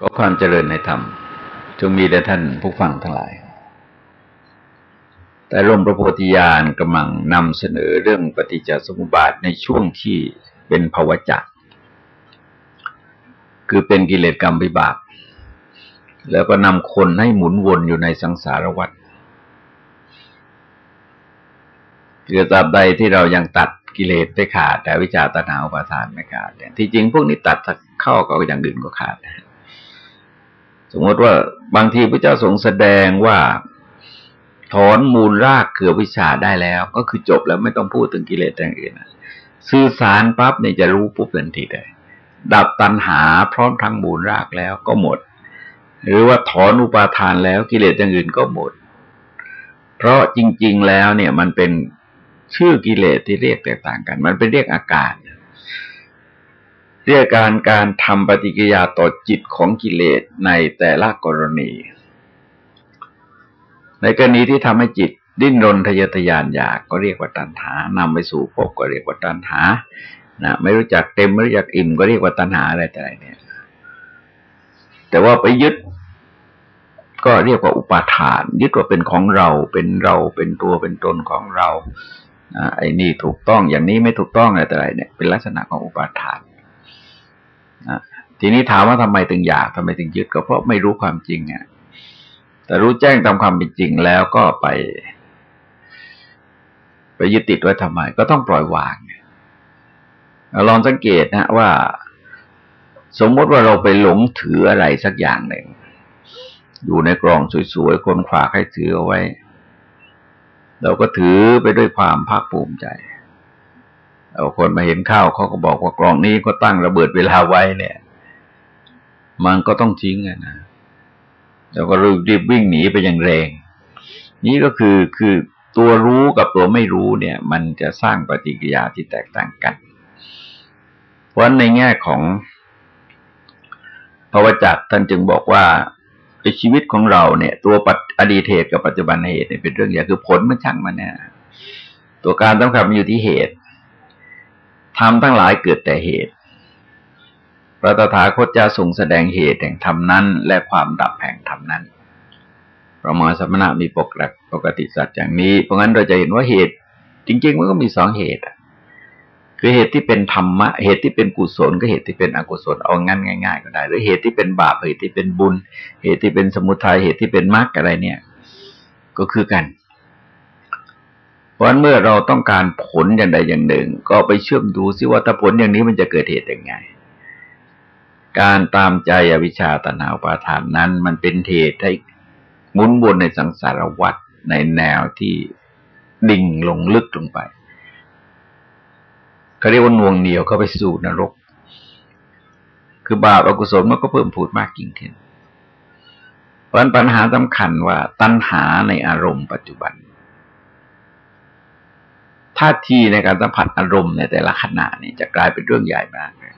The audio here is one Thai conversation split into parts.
ก็ความเจริญในธรรม จงมีแด่ท่านผู้ฟังทั้งหลาย แต่ร่มพระโพธิญาณกำลังนำเสนอเรื่องปฏิจจสมุปบาทในช่วงที่เป็นภาวะจักคือเป็นกิเลสกรรมวิบาก แล้วก็นำคนให้หมุนวนอยู่ในสังสารวัฏคือตราบใดที่เรายังตัดกิเลสได้ขาด แต่วิจารตนาอุปาทานไม่ขาดที่จริงพวกนี้ตัดเข้าก็อย่างอื่นก็ขาดนะ สมมติว่าบางทีพระเจ้าทรงแสดงว่าถอนมูลรากเกือวิชาได้แล้ว ก็คือจบแล้วไม่ต้องพูดถึงกิเลสอย่างอื่นสื่อสารปั๊บเนี่ยจะรู้ปุ๊บทันทีเลยดับตัณหาพร้อมทั้งมูลรากแล้วก็หมด หรือว่าถอนอุปาทานแล้วกิเลสอย่างอื่นก็หมด เพราะจริง ๆแล้วเนี่ยมันเป็นชื่อกิเลสที่เรียกแตกต่างกัน มันเป็นเรียกอาการ เรียกการการทำปฏิกิยาต่อจิตของกิเลสในแต่ละกรณี ในกรณีที่ทำให้จิตดิ้นรนทะยอทะยานอยากก็เรียกว่าตัณหานำไปสู่ภพก็เรียกว่าตัณหานะไม่รู้จักเต็มไม่รู้จักอิ่มก็เรียกว่าตัณหาอะไรแต่ไรเนี่ย แต่ว่าไปยึดก็เรียกว่าอุปาทาน ยึดว่าเป็นของเราเป็นเราเป็นตัวเป็นตนของเราไอ้นี่ถูกต้องอย่างนี้ไม่ถูกต้องอะไรแต่ไรเนี่ย เป็นลักษณะของอุปาทาน ทีนี้ถามว่าทำไมถึงอยากทำไมถึงยึดก็เพราะไม่รู้ความจริงอะแต่รู้แจ้งตามความเป็นจริงแล้วก็ไป ไปยึดติดไว้ทำไม ก็ต้องปล่อยวางลองสังเกตนะว่า สมมติว่าเราไปหลงถืออะไรสักอย่างหนึ่งอยู่ในกล่องสวยๆคนขวากให้ถือเอาไว้ เราก็ถือไปด้วยความภาคภูมิใจ เอาคนมาเห็นข้าวเขาก็บอกว่ากล่องนี้ก็ตั้งระเบิดเวลาไว้เนี่ย มันก็ต้องทิ้งอะนะแล้วก็รีบวิ่งหนีไปอย่างแรง นี่ก็คือคือตัวรู้กับตัวไม่รู้เนี่ย มันจะสร้างปฏิกิริยาที่แตกต่างกัน เพราะในแง่ของพระวจักท่านจึงบอกว่าในชีวิตของเราเนี่ย ตัวอดีตเหตุกับปัจจุบันเหตุเนี่ยเป็นเรื่องใหญ่คือผลมันช่างมันเนี่ยตัวการต้องขับมันอยู่ที่เหตุ ธรรมทั้งหลายเกิดแต่เหตุ พระตถาคตจะทรงแสดงเหตุแห่งธรรมนั้น และความดับแห่งธรรมนั้นพระมหาสมณะมีปกติปกติสัจอย่างนี้ เพราะงั้นเราจะเห็นว่าเหตุ จริง ๆ มันก็มีสองเหตุคือเหตุที่เป็นธรรมะ เหตุที่เป็นกุศลก็เหตุที่เป็นอกุศลเอางั้นง่าย ๆ ก็ได้ หรือเหตุที่เป็นบาปเหตุที่เป็นบุญ เหตุที่เป็นสมุทัยเหตุที่เป็นมรรคอะไรเนี่ย ก็คือกัน ราะเมื่อเราต้องการผลอย่างใดอย่างหนึ่ง ก็ไปเชื่อมดูซิว่าถ้าผลอย่างนี้มันจะเกิดเหตุอยังไง การตามใจอวิชชาตนาปาทานนั้น มันเป็นเหตุให้หมุนวนในสังสารวัฏในแนวที่ดิ่งลงลึกลงไปเขาเรียกว่าน่วงเหนียวเข้าไปสู่นรก คือบาปอกุศลมันก็เพิ่มพูดมากยิ่งขึ้นเพราะปัญหาสำคัญว่าตัณหาในอารมณ์ปัจจุบัน ท่าทีในการสัมผัสอารมณ์ในแต่ละขณะนี่จะกลายเป็นเรื่องใหญ่มากเลย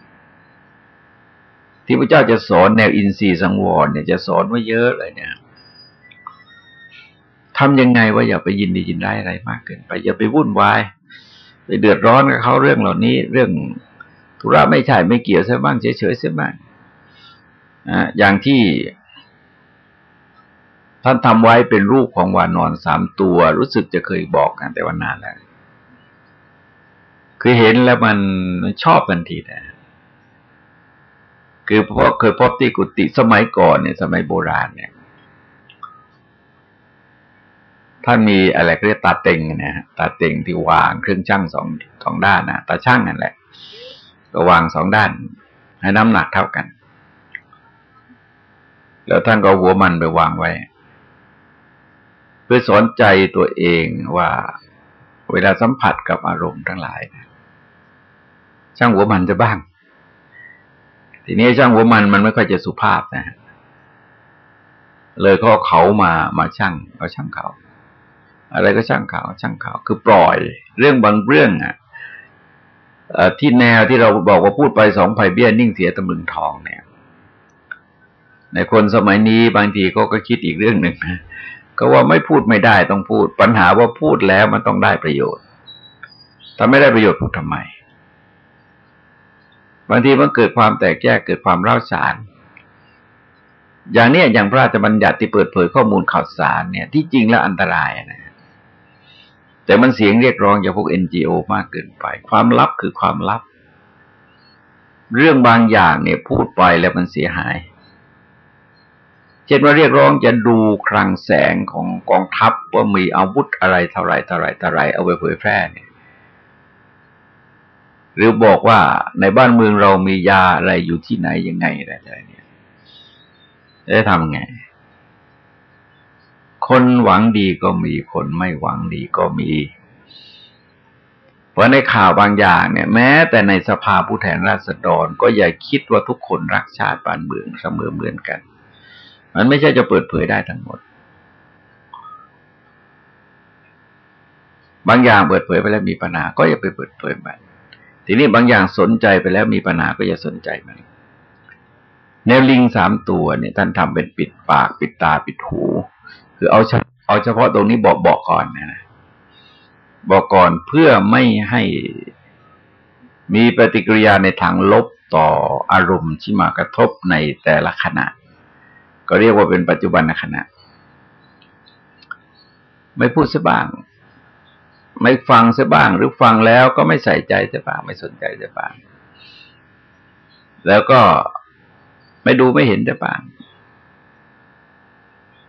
ที่พระเจ้าจะสอนแนวอินทรีย์สังวรเนี่ยจะสอนไว้เยอะเลยเนี่ยทำยังไงว่าอย่าไปยินดียินได้อะไรมากเกิน ไปอย่าไปวุ่นวายไปเดือดร้อนกับเขาเรื่องเหล่านี้ เรื่องธุระไม่ใช่ไม่เกี่ยวเสียบ้างเฉยเฉยเสียบ้างอ่าอย่างที่ท่านทำไว้เป็นรูปของวานอนสามตัว รู้สึกจะเคยบอกกันแต่ว่านานแล้ว คือเห็นแล้วมันชอบทันทีนะคือเพราะเคยพบที่กุฏิสมัยก่อนเนี่ย สมัยโบราณเนี่ยท่านมีอะไรเรียกตาเต็งนะฮะตาเต็งที่วางเครื่องช่างสองสองด้านนะตาช่างนั่นแหละก็วางสองด้าน ให้น้ำหนักเท่ากัน แล้วท่านก็หัวมันไปวางไว้ เพื่อสอนใจตัวเองว่า เวลาสัมผัสกับอารมณ์ทั้งหลายนะ ช่างหัวมันจะบ้าง ทีนี้ช่างหัวมันมันไม่ค่อยจะสุภาพนะเลยเขาเขามามาช่างเอาช่างเขา อะไรก็ช่างเขาช่างเขาคือปล่อย เรื่องบางเรื่องอะที่แนวที่เราบอกว่าพูดไปสองไผ่เบี้ยนิ่งเสียตำลึงทองเนี่ย ในคนสมัยนี้บางทีก็ก็คิดอีกเรื่องหนึ่งนะก็ว่าไม่พูดไม่ได้ต้องพูด ปัญหาว่าพูดแล้วมันต้องได้ประโยชน์ถ้าไม่ได้ประโยชน์พูดทำไม บางทีมันเกิดความแตกแยกเกิดความเล่าฉาน อย่างเนี้ยอย่างพระราชบัญญัติที่เปิดเผยข้อมูลข่าวสารเนี่ย ที่จริงแล้วอันตรายนะแต่มันเสียงเรียกร้องจากพวกเอ็นจีโอมากเกินไป ความลับคือความลับ เรื่องบางอย่างเนี่ยพูดไปแล้วมันเสียหาย เช่นว่าเรียกร้องจะดูคลังแสงของกองทัพว่ามีอาวุธอะไรเท่าไรเท่าไรเท่าไรเอาไปเผยแพร่เนี่ย หรือบอกว่าในบ้านเมืองเรามียาอะไรอยู่ที่ไหนยังไงอะไรเนี่ยจะทำไง คนหวังดีก็มีคนไม่หวังดีก็มี เพราะในข่าวบางอย่างเนี่ย แม้แต่ในสภาผู้แทนราษฎรก็อย่าคิดว่าทุกคนรักชาติบ้านเมืองเสมอเหมือนกัน มันไม่ใช่จะเปิดเผยได้ทั้งหมด บางอย่างเปิดเผยไปแล้วมีปัญหาก็อย่าไปเปิดเผยมัน ทีนี้บางอย่างสนใจไปแล้วมีปัญหาก็อย่าสนใจมันแนวลิงสามตัวเนี่ยท่านทำเป็นปิดปาก ปิดตาปิดหู คือเอาเอาเฉพาะตรงนี้บอกบอกก่อนนะบอกก่อนเพื่อไม่ให้มีปฏิกิริยาในทางลบต่ออารมณ์ที่มากระทบในแต่ละขณะ ก็เรียกว่าเป็นปัจจุบันขณะ ไม่พูดสบ้าง ไม่ฟังเสียบ้าง หรือฟังแล้วก็ไม่ใส่ใจเสียบ้าง ไม่สนใจเสียบ้าง แล้วก็ไม่ดูไม่เห็นเสียบ้าง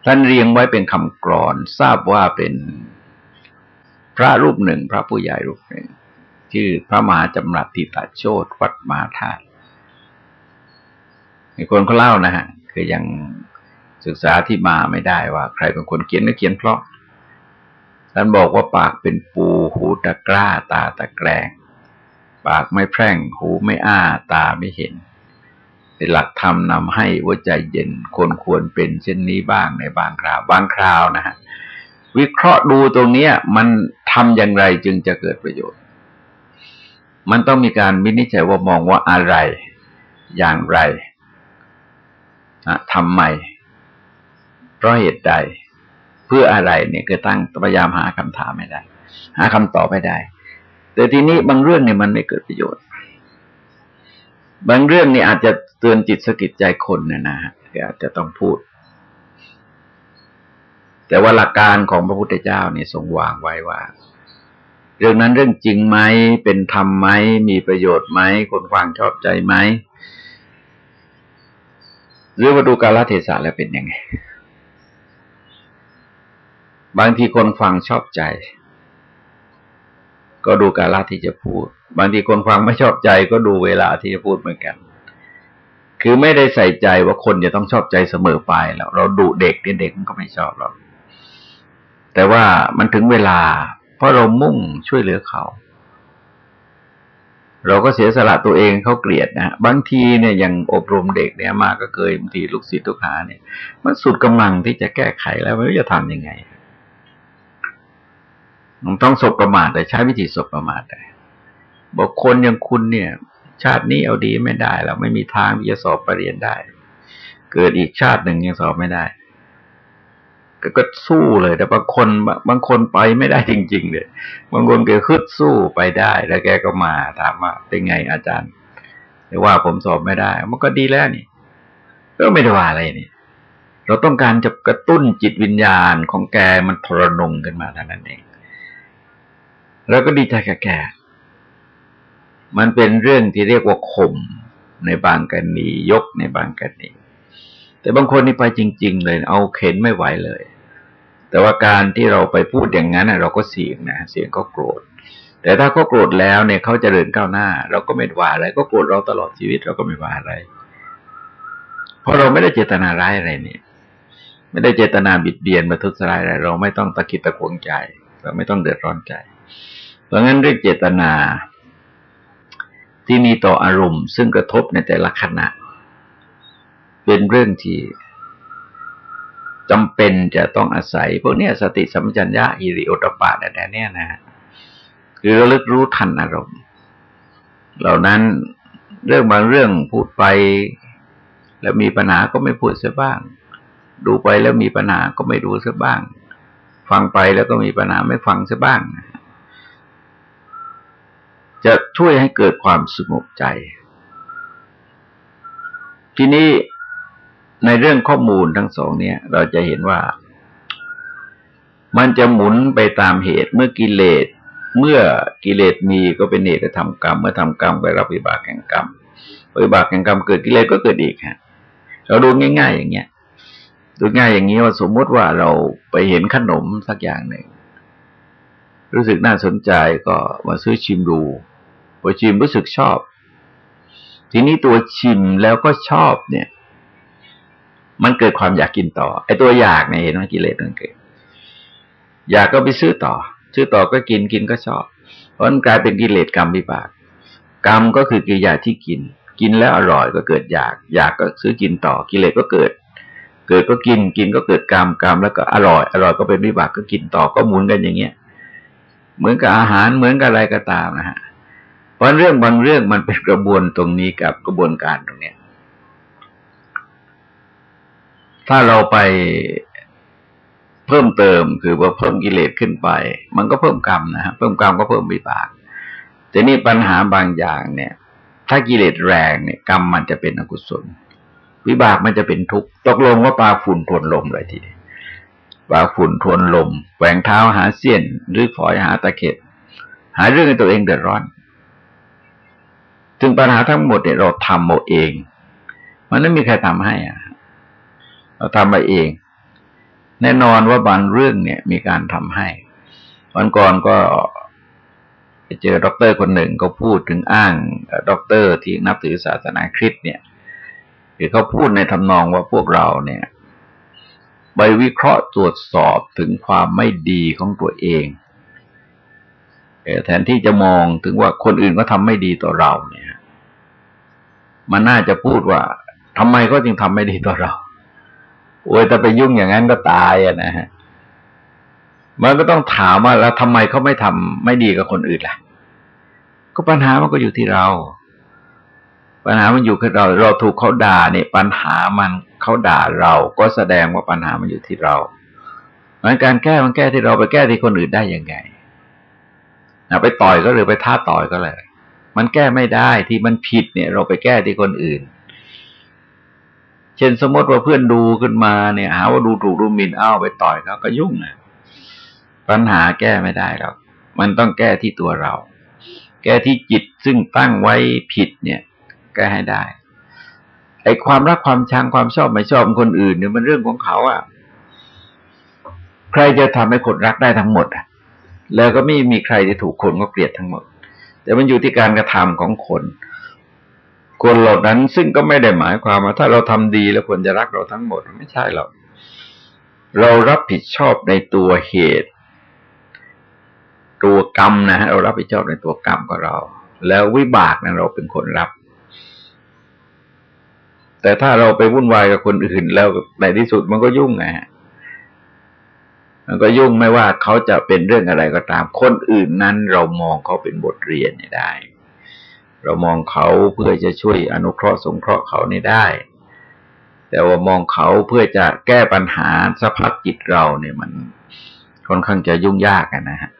ท่านเรียงไว้เป็นคำกรอนทราบว่าเป็นพระรูปหนึ่ง พระผู้ใหญ่รูปหนึ่ง ชื่อพระมหาจำรัติตาโชตวัดมาธาตุมีคนเขาเล่านะฮะ คือยังศึกษาที่มาไม่ได้ว่า ใครเป็นคนเขียนก็เขียนเพราะ ท่านบอกว่าปากเป็นปู หูตะกร้า ตาตะแกรงปากไม่แพร่ง หูไม่อ้า ตาไม่เห็นเป็นหลักธรรมนำให้ว่าใจเย็นคนควรเป็นเช่นนี้บ้างในบางคราว บางคราวนะฮะวิเคราะห์ดูตรงเนี้ย มันทำอย่างไรจึงจะเกิดประโยชน์ มันต้องมีการวินิจฉัยว่ามองว่าอะไรอย่างไรทำไมเพราะเหตุใด พื่ออะไรเนี่ยคือตั้งพยายามหาคำถามไม่ได้ หาคำตอบไม่ได้ แต่ทีนี้บางเรื่องเนี่ยมันไม่เกิดประโยชน์ บางเรื่องเนี่ยอาจจะเตือนจิตสกิดใจคนเนี่ยนะฮะอาจจะต้องพูด แต่ว่าหลักการของพระพุทธเจ้าเนี่ยทรงวางไว้ว่า เรื่องนั้นเรื่องจริงไหมเป็นธรรมไหมมีประโยชน์ไหมคนฟังชอบใจไหมหรือว่าดูกาลเทศะแล้วเป็นยังไง บางทีคนฟังชอบใจ ก็ดูกาลที่จะพูด บางทีคนฟังไม่ชอบใจก็ดูเวลาที่จะพูดเหมือนกัน คือไม่ได้ใส่ใจว่าคนจะต้องชอบใจเสมอไปแล้ว เราดูเด็กเด็กมันก็ไม่ชอบเราแต่ว่ามันถึงเวลา เพราะเรามุ่งช่วยเหลือเขา เราก็เสียสละตัวเองเขาเกลียดนะบางทีเนี่ยอยังอบรมเด็กเนี่ยมาก็เคยบางทีลูกศิษย์ลูกหาเนี่ย มันสุดกำลังที่จะแก้ไขแล้วไม่รู้จะทำยังไง มันต้องสบประมาทแต่ใช้วิธีสบประมาทได้บอกคนอย่างคุณเนี่ย ชาตินี้เอาดีไม่ได้แล้วไม่มีทางที่จะสอบปรริญญาได้ เกิดอีกชาติหนึ่งยังสอบไม่ได้ก็ก็สู้เลย แต่บางคนบางคนไปไม่ได้จริง ๆ เลย บางคนแกขึ้นสู้ไปได้ แล้วแกก็มาถามว่าเป็นไงอาจารย์แต่ว่าผมสอบไม่ได้ มันก็ดีแล้วนี่ก็ไม่ได้ว่าอะไรนี่ เราต้องการจะกระตุ้นจิตวิญญาณของแกมันทรนงขึ้นมาเท่านั้นเอง แล้วก็ดีใจกับแก มันเป็นเรื่องที่เรียกว่าข่มในบางกรณียกในบางกรณีแต่บางคนนี่ไปจริง ๆ เลย เอาเข็นไม่ไหวเลย แต่ว่าการที่เราไปพูดอย่างนั้นเราก็เสียงนะเสียงก็โกรธ แต่ถ้าเขาโกรธแล้วเนี่ยเขาจะเดินก้าวหน้า เราก็ไม่ว่าอะไร ก็โกรธเราตลอดชีวิตเราก็ไม่ว่าอะไร เพราะเราไม่ได้เจตนาร้ายอะไรเนี่ย ไม่ได้เจตนาบิดเบียนมาทุสร้ายอะไร เราไม่ต้องตะกิดตะขวงใจ เราไม่ต้องเดือดร้อนใจ ราะงั้นเรื่องเจตนาที่มีต่ออารมณ์ซึ่งกระทบในแต่ละขณะ เป็นเรื่องที่จำเป็นจะต้องอาศัย พวกนี้สติสัมปชัญญะอิริโอตปาแต่เนี่ยนะคือระลึกรู้ทันอารมณ์ เหล่านั้นเรื่องบางเรื่องพูดไป แล้วมีปัญหาก็ไม่พูดเสียบ้าง ดูไปแล้วมีปัญหาก็ไม่ดูเสียบ้าง ฟังไปแล้วก็มีปัญหาไม่ฟังเสียบ้างนะ จะช่วยให้เกิดความสงบใจ ทีนี้ในเรื่องข้อมูลทั้งสองเนี่ย เราจะเห็นว่า มันจะหมุนไปตามเหตุเมื่อกิเลสเมื่อกิเลสมีก็เป็นเหตุทำกรรม เมื่อทำกรรมไปรับวิบากแห่งกรรมวิบากแห่งกรรมเกิดกิเลสก็เกิดอีกฮะเราดูง่าย ๆ อย่างเงี้ยดูง่ายอย่างนี้ว่าสมมติว่าเราไปเห็นขนมสักอย่างหนึ่งรู้สึกน่าสนใจก็มาซื้อชิมดู พอชิมรู้สึกชอบ ทีนี้ตัวชิมแล้วก็ชอบเนี่ย มันเกิดความอยากกินต่อ ไอ้ตัวอยากเนี่ยเห็นไหมกิเลสมันเกิด อยากก็ไปซื้อต่อ ซื้อต่อก็กินกินก็ชอบ เพราะมันกลายเป็นกิเลสกรรมวิบาก กรรมก็คือกิริยาที่กิน กินแล้วอร่อยก็เกิดอยาก อยากก็ซื้อกินต่อ กิเลสก็เกิดเกิดก็กินกินก็เกิดกรรมกรรมแล้วก็อร่อย อร่อยก็เป็นวิบากก็กินต่อก็หมุนกันอย่างเงี้ย เหมือนกับอาหารเหมือนกับอะไรก็ตามนะฮะ ราะเรื่องบางเรื่องมันเป็นกระบวนตรงนี้กับกระบวนการตรงเนี้ย ถ้าเราไปเพิ่มเติมคือว่าเพิ่มกิเลสขึ้นไป มันก็เพิ่มกรรมนะฮะเพิ่มกรรมก็เพิ่มวิบากแต่นี่ปัญหาบางอย่างเนี่ย ถ้ากิเลสแรงเนี่ย กรรมมันจะเป็นอกุศล วิบากมันจะเป็นทุกข์ตกลงว่าปลาฝุ่นทวนลมเลยทีปลาฝุ่นทวนลมแหวงเท้าหาเสี้ยนหรือฝอยหาตะเข็บหาเรื่องให้ตัวเองเดือดร้อน ถึงปัญหาทั้งหมดเนี่ยเราทำเอาเอง มันไม่มีใครทำให้อะเราทำมาเอง แน่นอนว่าบางเรื่องเนี่ย มีการทำให้ วันก่อนก็ไปเจอด็อกเตอร์คนหนึ่งก็พูดถึงอ้างด็อกเตอร์ที่นับถือศาสนาคริสต์เนี่ยคือเขาพูดในทำนองว่าพวกเราเนี่ย ไปวิเคราะห์ตรวจสอบถึงความไม่ดีของตัวเอง แทนที่จะมองถึงว่าคนอื่นก็ทำไม่ดีต่อเราเนี่ยมันน่าจะพูดว่าทำไมก็จึงทำไม่ดีต่อเราโอ้ยแต่ไปยุ่งอย่างนั้นก็ตายอะนะฮะมันก็ต้องถามว่าแล้วทำไมเขาไม่ทำไม่ดีกับคนอื่นล่ะ ก็ปัญหามันก็อยู่ที่เรา ปัญหามันอยู่กับเรา เราถูกเขาด่าเนี่ยปัญหามันเขาด่าเรา ก็แสดงว่าปัญหามันอยู่ที่เรามันการแก้มันแก้ที่เราไปแก้ที่คนอื่นได้ยังไง ไปต่อยก็หรือไปท้าต่อยก็เลยมันแก้ไม่ได้ที่มันผิดเนี่ย เราไปแก้ที่คนอื่น เช่นสมมติว่าเพื่อนดูขึ้นมาเนี่ย หาว่าดูถูกดูหมิ่นอ้าวไปต่อยเขาก็ยุ่งนะปัญหาแก้ไม่ได้ครับ มันต้องแก้ที่ตัวเรา แก้ที่จิตซึ่งตั้งไว้ผิดเนี่ย แก้ให้ได้ไอ้ความรักความชังความชอบไม่ชอบคนอื่นเนี่ยมันเรื่องของเขาอะ่ะ ใครจะทำให้คนรักได้ทั้งหมดอะ แล้วก็ไม่มีใครที่ถูกคนก็เกลียดทั้งหมด แต่มันอยู่ที่การกระทำของคน คนเหล่านั้นซึ่งก็ไม่ได้หมายความว่าถ้าเราทำดีแล้วคนจะรักเราทั้งหมดไม่ใช่หรอกเรารับผิดชอบในตัวเหตุ ตัวกรรมนะฮะเรารับผิดชอบในตัวกรรมของเรา แล้ววิบากนะเราเป็นคนรับ แต่ถ้าเราไปวุ่นวายกับคนอื่นแล้วในที่สุดมันก็ยุ่งไง มันก็ยุ่งไม่ว่าเขาจะเป็นเรื่องอะไรก็ตาม คนอื่นนั้นเรามองเขาเป็นบทเรียนได้ เรามองเขาเพื่อจะช่วยอนุเคราะห์สงเคราะห์เขานี่ได้ แต่ว่ามองเขาเพื่อจะแก้ปัญหาสภาพจิตเราเนี่ยมันค่อนข้างจะยุ่งยากนะฮะ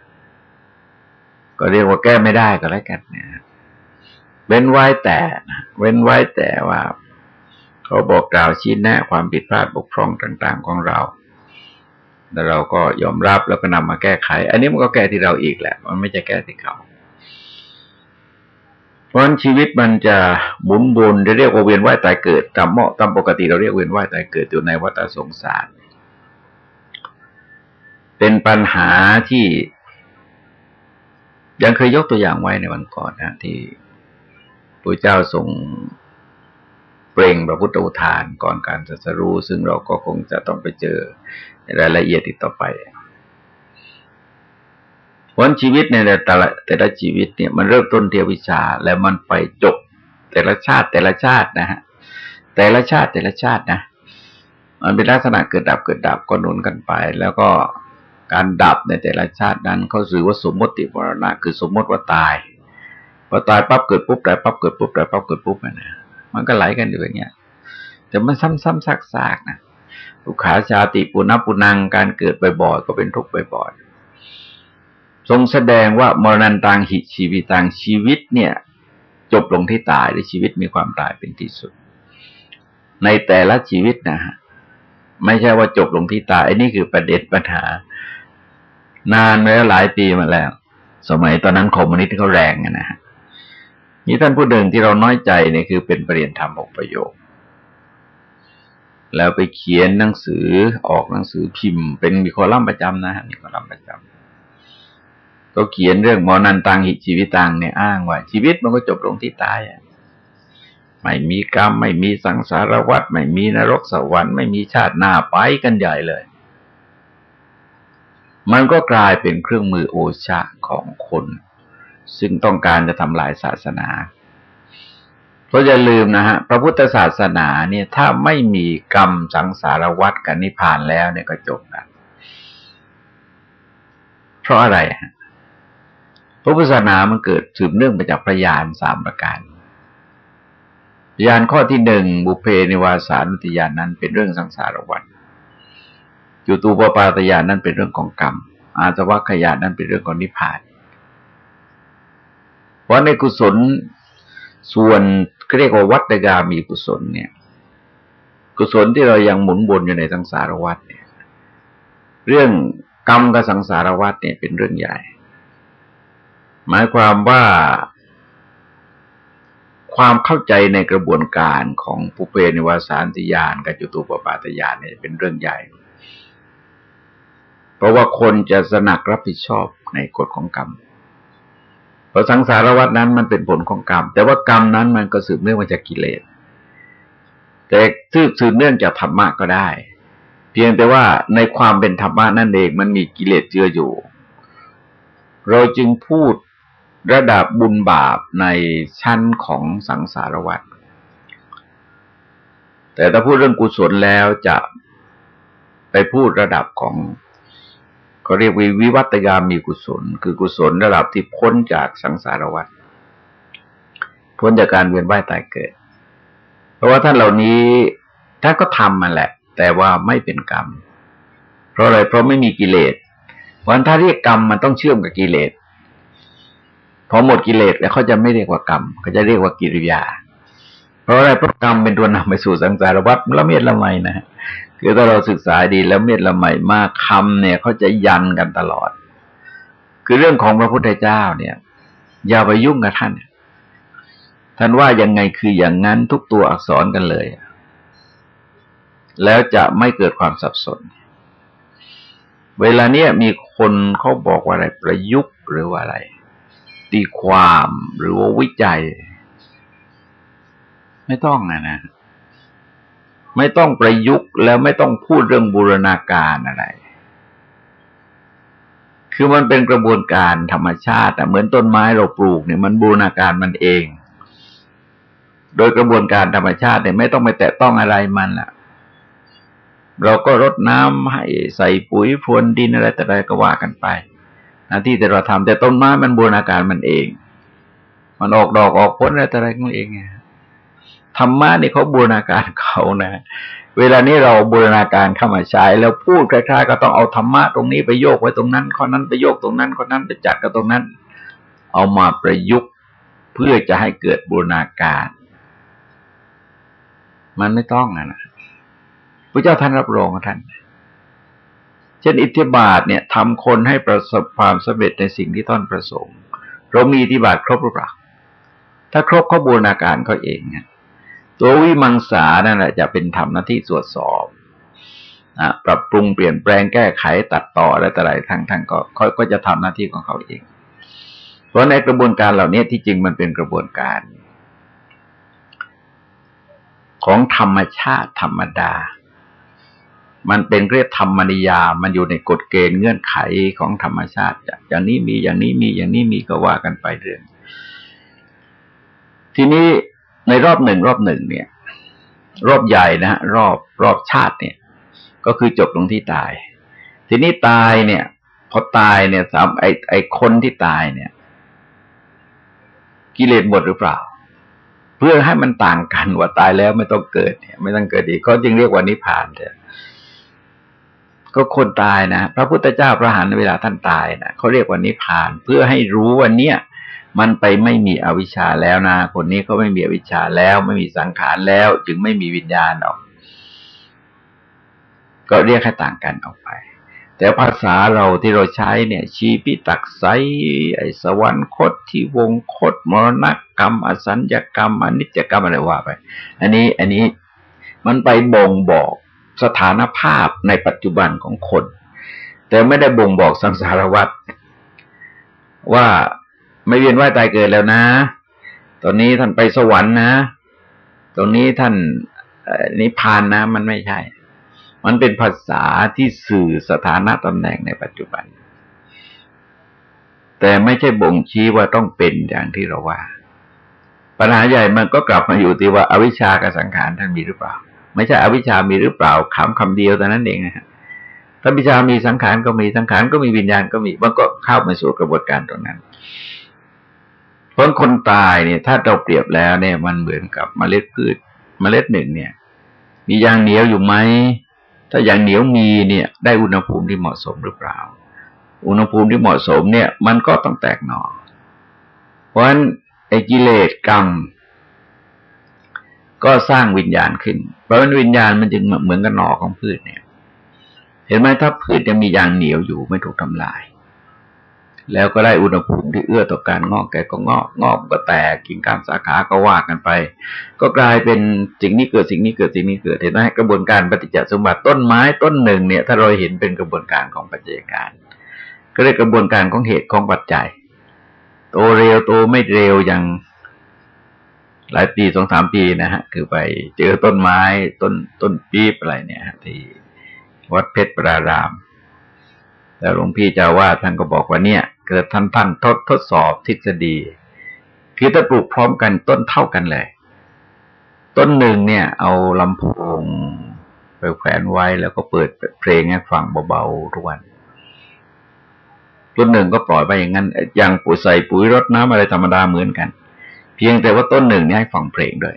ก็เรียกว่าแก้ไม่ได้ก็แล้วกันเนี่ยเว้นไว้แต่เว้นไว้แต่ว่า เขาบอกกล่าวชี้แนะความผิดพลาดบกพร่องต่าง ๆ ของเรา แล้วเราก็ยอมรับแล้วก็นำมาแก้ไข อันนี้มันก็แก้ที่เราอีกแหละ มันไม่จะแก้ที่เขา เพราะฉะชีวิตมันจะหมุนวนจะเรียกว่าเวียนว่ายตายเกิดตามเหมาะตามปกติเราเรียกเวียนว่ายตายเกิดอยู่ในวัฏสงสาร เป็นปัญหาที่ยังเคยยกตัวอย่างไว้ในวันก่อนนะที่พระเจ้าทรง เปล่งพระพุทธอุทานก่อนการจัสรู้ ซึ่งเราก็คงจะต้องไปเจอในรายละเอียดติดต่อไปวันชีวิตในแต่ละแต่ละชีวิตเนี่ยมันเริ่มต้นเทียวิชา แล้วมันไปจบแต่ละชาติแต่ละชาตินะฮะแต่ละชาติแต่ละชาตินะ มันเป็นลักษณะเกิดดับเกิดดับก็หนุนกันไป แล้วก็การดับในแต่ละชาตินั้นเขาสื่อว่าสมมติวรณะคือสมมติว่าตายพอตายปั๊บเกิดปุ๊บตายปั๊บเกิดปุ๊บตายปั๊บเกิดปุ๊บนะ มันก็ไหลกันอยู่อย่างเงี้ย แต่มันซ้ำๆซากๆนะทุกขาชาติปุณปุนังการเกิดบ่อยๆก็เป็นทุกข์บ่อยๆทรงแสดงว่ามรณนตังหิชีวิตังชีวิตเนี่ย จบลงที่ตายหรือชีวิตมีความตายเป็นที่สุด ในแต่ละชีวิตนะฮะไม่ใช่ว่าจบลงที่ตายไอ้นี่คือประเด็นปัญหา นานแล้วหลายปีมาแล้ว สมัยตอนนั้นคอมมิวนิสต์เขาแรงนะฮะ นี่ท่านผู้หนึ่งที่เราน้อยใจเนี่ยคือเป็นปรริญญาธรรมหกประโยค แล้วไปเขียนหนังสือออกหนังสือพิมพ์ เป็นมีคอลัมน์ประจำนะฮะมีคอลัมน์ประจำก็เขียนเรื่องมอนันตังหิชีวิตังเนี่ยอ้างว่า ชีวิตมันก็จบลงที่ตายอะไม่มีกรรม ไม่มีสังสารวัฏไม่มีนรกสวรรค์ไม่มีชาติหน้าไปกันใหญ่เลย มันก็กลายเป็นเครื่องมือโอชะของคน ซึ่งต้องการจะทำลายศาสนาเพราะอย่าลืมนะฮะพระพุทธศาสนาเนี่ยถ้าไม่มีกรรมสังสารวัฏกันนิพพานแล้วเนี่ยก็จบนะเพราะอะไรฮะพระพุทธศาสนามันเกิดสืบเนื่องมาจากพระญาณสามประการยานข้อที่หนึ่งบุเพนิวาสานุติยานนั้นเป็นเรื่องสังสารวัฏจุตูปปาตยานนั้นเป็นเรื่องของกรรม อาสวัคยานนั้นเป็นเรื่องของนิพพาน เพราะในกุศลส่วนเรียกว่าวัตกามีกุศลเนี่ย กุศลที่เรายังหมุนวนอยู่ในสังสารวัฏเนี่ย เรื่องกรรมกับสังสารวัฏเนี่ยเป็นเรื่องใหญ่ หมายความว่าความเข้าใจในกระบวนการของปุเพนิวาสานติยานกับจุตูปปาตยานเนี่ยเป็นเรื่องใหญ่ เพราะว่าคนจะสนักรับผิดชอบในกฎของกรรม เพราะสังสารวัตนั้นมันเป็นผลของกรรม แต่ว่ากรรมนั้นมันก็สืบเนื่องมาจากกิเลส แต่สืบเนื่องจากธรรมะก็ได้ เพียงแต่ว่าในความเป็นธรรมะนั่นเองมันมีกิเลสเจืออยู่ เราจึงพูดระดับบุญบาปในชั้นของสังสารวัฏแต่ถ้าพูดเรื่องกุศลแล้วจะไปพูดระดับของ เขาเรียกวิวิวัตยามีกุศล คือกุศลระดับที่พ้นจากสังสารวัฏพ้นจากการเวียนว่ายตายเกิด เพราะว่าท่านเหล่านี้ท่านก็ทำมาแหละ แต่ว่าไม่เป็นกรรม เพราะอะไรเพราะไม่มีกิเลสวันถ้าเรียกกรรมมันต้องเชื่อมกับกิเลสพอหมดกิเลสแล้วเขาจะไม่เรียกว่ากรรมเขาจะเรียกว่ากิริยา เพราะอะไรเพราะกรรมเป็นตัวนำไปสู่สังสารวัฏละเมียดละไมนะ คือถ้าเราศึกษาดีแล้วเมียดละไมมากคำเนี่ยเขาจะยันกันตลอด คือเรื่องของพระพุทธเจ้าเนี่ย อย่าไปยุ่งกับท่าน ท่านว่ายังไงคืออย่างนั้นทุกตัวอักษรกันเลย แล้วจะไม่เกิดความสับสน เวลาเนี้ยมีคนเขาบอกว่าอะไรประยุกต์หรือว่าอะไร ตีความหรือว่าวิจัย ไม่ต้องนะนะ ไม่ต้องประยุกต์แล้วไม่ต้องพูดเรื่องบูรณาการอะไร คือมันเป็นกระบวนการธรรมชาติแต่เหมือนต้นไม้เราปลูกเนี่ยมันบูรณาการมันเอง โดยกระบวนการธรรมชาติเนี่ยไม่ต้องไปแตะต้องอะไรมันล่ะ เราก็รดน้ำให้ใส่ปุ๋ยพรวนดินอะไรแต่ใดก็ว่ากันไปน้าที่แต่เราทำแต่ต้นไม้มันบูรณาการมันเอง มันออกดอกออกผลอะไรแต่อะไรของเองไง ธรรมะนี่เขาบูรณาการเขานะ เวลานี้เราบูรณาการเข้ามาใช้แล้วพูดคล้ายๆก็ต้องเอาธรรมะตรงนี้ไปโยกไว้ตรงนั้นข้อนั้นไปโยกตรงนั้นข้อนั้นไปจัดกับตรงนั้น เอามาประยุกต์เพื่อจะให้เกิดบูรณาการ มันไม่ต้องนะพระเจ้าท่านรับรองท่านเช่นอิทธิบาทเนี่ยทำคนให้ประสบความสำเร็จในสิ่งที่ต้นประสงค์ เรามีอิทธิบาทครบหรือเปล่าถ้าครบเขาบูรณาการเขาเองเนี่ย ตัววิมังสานั่นแหละจะเป็นทำหน้าที่ตรวจสอบนะปรับปรุงเปลี่ยนแปลงแก้ไขตัดต่ออะไรต่ออะไรทั้งทั้งก็เขาก็จะทำหน้าที่ของเขาเอง เพราะในกระบวนการเหล่านี้ที่จริงมันเป็นกระบวนการ ของธรรมชาติธรรมดา มันเป็นเรียกธรรมนิยามันอยู่ในกฎเกณฑ์เงื่อนไขของธรรมชาติ อย่างนี้มีอย่างนี้มีอย่างนี้มีก็ว่ากันไปเรื่อง ทีนี้ ในรอบหนึ่งรอบหนึ่งเนี่ย รอบใหญ่นะฮะรอบรอบชาติเนี่ย ก็คือจบลงที่ตาย ทีนี้ตายเนี่ย พอตายเนี่ยสามไอไอคนที่ตายเนี่ย กิเลสหมดหรือเปล่า เพื่อให้มันต่างกันว่าตายแล้วไม่ต้องเกิดเนี่ย ไม่ต้องเกิดอีกเขาจึงเรียกว่านิพพานเถอะก็คนตายนะพระพุทธเจ้าพระหันเวลาท่านตายนะเขาเรียกว่านิพพาน เพื่อให้รู้ว่าเนี่ย มันไปไม่มีอวิชชาแล้วนะ คนนี้เขาไม่มีอวิชชาแล้ว ไม่มีสังขารแล้ว จึงไม่มีวิญญาณออก ก็เรียกให้ต่างกันออกไป แต่ภาษาเราที่เราใช้เนี่ย ชีพิตักไซไอสวรรคตที่วงคตมรณกรรม อสัญญกรรมอนิจกรรมอะไรว่าไป อันนี้ อันนี้มันไปบ่งบอกสถานภาพในปัจจุบันของคน แต่ไม่ได้บ่งบอกสังสารวัฏว่า ไม่เวียนว่ายตายเกิดแล้วนะ ตอนนี้ท่านไปสวรรค์นะ ตรงนี้ท่านนิพพานนะ มันไม่ใช่ มันเป็นภาษาที่สื่อสถานะตำแหน่งในปัจจุบัน แต่ไม่ใช่บ่งชี้ว่าต้องเป็นอย่างที่เราว่า ปัญหาใหญ่มันก็กลับมาอยู่ที่ว่าอาวิชชากับสังขารท่านมีหรือเปล่า ไม่ใช่อวิชชามีหรือเปล่าคำคำเดียวแต่นั้นเองนะฮะถ้าวิชามีสังขารก็มีสังขารก็มีวิญญาณก็มีมันก็เข้ามาสู่กระบวนการตรงนั้น เพราะคนตายเนี่ย ถ้าเราเปรียบแล้วเนี่ย มันเหมือนกับเมล็ดพืชเมล็ดหนึ่งเนี่ย มียางเหนียวอยู่ไหมถ้าอย่างเหนียวมีเนี่ย ได้อุณหภูมิที่เหมาะสมหรือเปล่า อุณหภูมิที่เหมาะสมเนี่ย มันก็ต้องแตกหนอ่อเพราะฉะนั้นไอ้กิเลสกรรม ก็สร้างวิญญาณขึ้น เพราะฉะนั้นวิญญาณมันจึงเหมือนกับหน่อของพืชเนี่ย เห็นไหมถ้าพืชยังมียางเหนียวอยู่ไม่ถูกทำลาย แล้วก็ได้อุณหภูมิที่เอื้อต่อการงอกแก่ก็งอกงอกก็แตกกิ่งก้านสาขาก็ว่ากันไป ก็กลายเป็นสิ่งนี้เกิดสิ่งนี้เกิดสิ่งนี้เกิดเห็นไหมกระบวนการปฏิจจสมบัติต้นไม้ต้นหนึ่งเนี่ย ถ้าเราเห็นเป็นกระบวนการของปัจจัยการ ก็เรียกกระบวนการของเหตุของปัจจัยโตเร็วโตไม่เร็วอย่างหลายปีสองสามปีนะฮะ คือไปเจอต้นไม้ต้นต้นปี๊บอะไรเนี่ยที่วัดเพชรปราราม แล้วหลวงพี่เจ้าว่าท่านก็บอกว่าเนี่ย เกิดท่านท่านทดทดสอบทฤษฎีคือถ้าปลูกพร้อมกันต้นเท่ากันเลย ต้นหนึ่งเนี่ย เอาลำโพงไปแขวนไว้แล้วก็เปิดเพลงให้ฟังเบาๆทุกวันต้นหนึ่งก็ปล่อยไปอย่างนั้น อย่างปุ๋ยใส่ปุ๋ยรดน้ำอะไรธรรมดาเหมือนกัน เพียงแต่ว่าต้นหนึ่งนี่ให้ฟังเพลงด้วย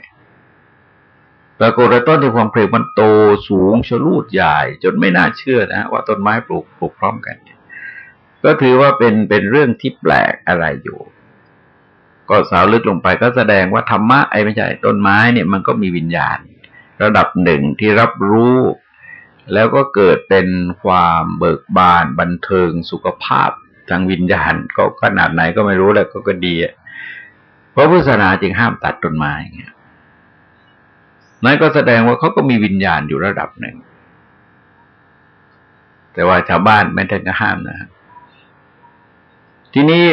ปรากฏว่าต้นที่ความเพลงมันโตสูงชลูดใหญ่จนไม่น่าเชื่อนะว่าต้นไม้ปลูกปลูกพร้อมกันก็ถือว่าเป็นเป็นเรื่องที่แปลกอะไรอยู่ ก็สาวลึกลงไปก็แสดงว่าธรรมะไอ้ไม่ใช่ต้นไม้เนี่ยมันก็มีวิญญาณ ระดับหนึ่งที่รับรู้ แล้วก็เกิดเป็นความเบิกบานบันเทิงสุขภาพทางวิญญาณ ก็ขนาดไหนก็ไม่รู้แหล้วก็ก็ดีเพราะพุทธศาสนาจึงห้ามตัดต้นไม้เงี้ย นั่นก็แสดงว่าเขาก็มีวิญญาณอยู่ระดับหนึ่ง แต่ว่าชาวบ้านไม่ได้จะห้ามนะ ทีนี้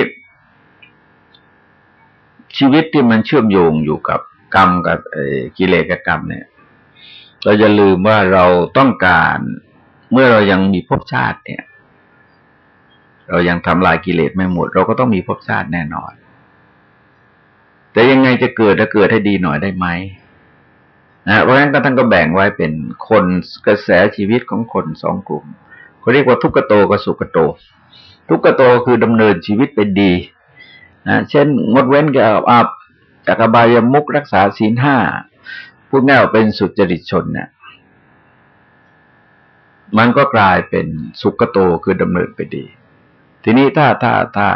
ชีวิตที่มันเชื่อมโยงอยู่กับกรรมกับกิเลสกับกรรมเนี่ย เราจะลืมว่าเราต้องการเมื่อเรายังมีภพชาติเนี่ย เรายังทำลายกิเลสไม่หมด เราก็ต้องมีภพชาติแน่นอน แต่ยังไงจะเกิดจะเกิดให้ดีหน่อยได้ไหม นะเพราะฉะนั้นท่านก็แบ่งไว้เป็นคนกระแสชีวิตของคนสองกลุ่มเขาเรียกว่าทุกขโตกับสุขโต ทุกขโตคือดำเนินชีวิตเป็นดีนะเช่น งดเว้นกับอาบจากบายมุกรักษาศีลห้าพูดง่ายว่าเป็นสุจริตชนเนี่ยมันก็กลายเป็นสุขโตคือดำเนินไปดี ทีนี้ถ้าถ้าถ้า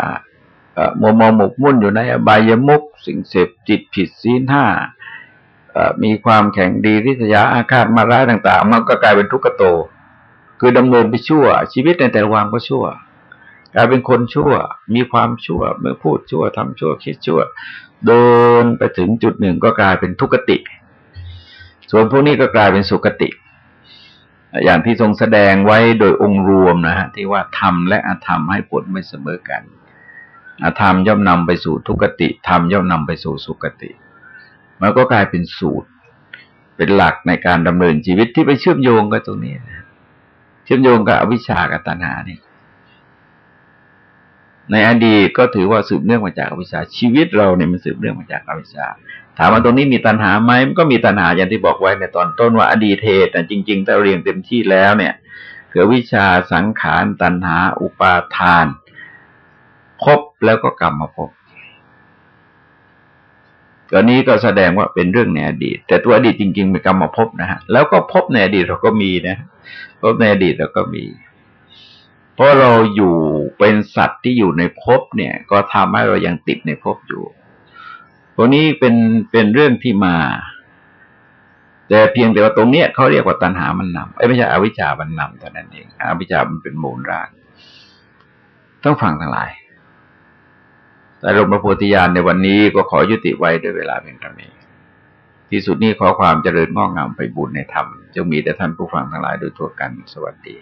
มัวมองหมกมุ่นอยู่ในอบายมุกสิ่งเสพจิตผิดศีลห้า มีความแข็งดีริษยาอาฆาตมาร้ายต่าง ๆ มันก็กลายเป็นทุกขโต คือดำเนินไปชั่ว ชีวิตในแต่ละวันก็ชั่วกลายเป็นคนชั่ว มีความชั่วเมื่อพูดชั่วทำชั่วคิดชั่วเดินไปถึงจุดหนึ่งก็กลายเป็นทุกขติ ส่วนพวกนี้ก็กลายเป็นสุขติ อย่างที่ทรงแสดงไว้โดยองค์รวมนะฮะที่ว่าธรรมและอธรรมให้ผลไม่เสมอกันอธรรมย่อมนำไปสู่ทุกขติธรรมย่อมนำไปสู่สุขติ มันก็กลายเป็นสูตร เป็นหลักในการดำเนินชีวิตที่ไปเชื่อมโยงกับตรงนี้นะเชื่อมโยงกับอวิชชากับตัณหานี่ในอดีตก็ถือว่าสืบเนื่องมาจากอวิชชาชีวิตเราเนี่ยมันสืบเนื่องมาจากอวิชชา ถามว่าตรงนี้มีตัณหาไหมมันก็มีตัณหาอย่างที่บอกไว้ในตอนต้นว่าอดีตเหตุแต่จริง ๆ ถ้าเรียงเต็มที่แล้วเนี่ยคือวิชาสังขารตัณหา อุปาทานพบแล้วก็กรรมมาพบ ตอนนี้ก็แสดงว่าเป็นเรื่องในอดีต แต่ตัวอดีตจริงๆเป็นกรรมภพนะฮะแล้วก็พบในอดีตเราก็มีนะพบในอดีตเราก็มี เพราะเราอยู่เป็นสัตว์ที่อยู่ในภพเนี่ย ก็ทำให้เรายังติดในภพอยู่ตรงนี้เป็นเป็นเรื่องที่มา แต่เพียงแต่ว่าตรงเนี้ยเขาเรียกว่าตัณหามันนำไอ้ไม่ใช่อวิชชามันนำเท่านั้นเองอวิชชามันเป็นมูลรากต้องฟังทั้งหลาย แต่ลมพระโพธิญาณในวันนี้ก็ขอยุติไว้ด้วยเวลาเพียงเท่านี้ ที่สุดนี้ขอความเจริญงอกงามไปบุญในธรรมจงมีแต่ท่านผู้ฟังทั้งหลายโดยทั่วกันสวัสดี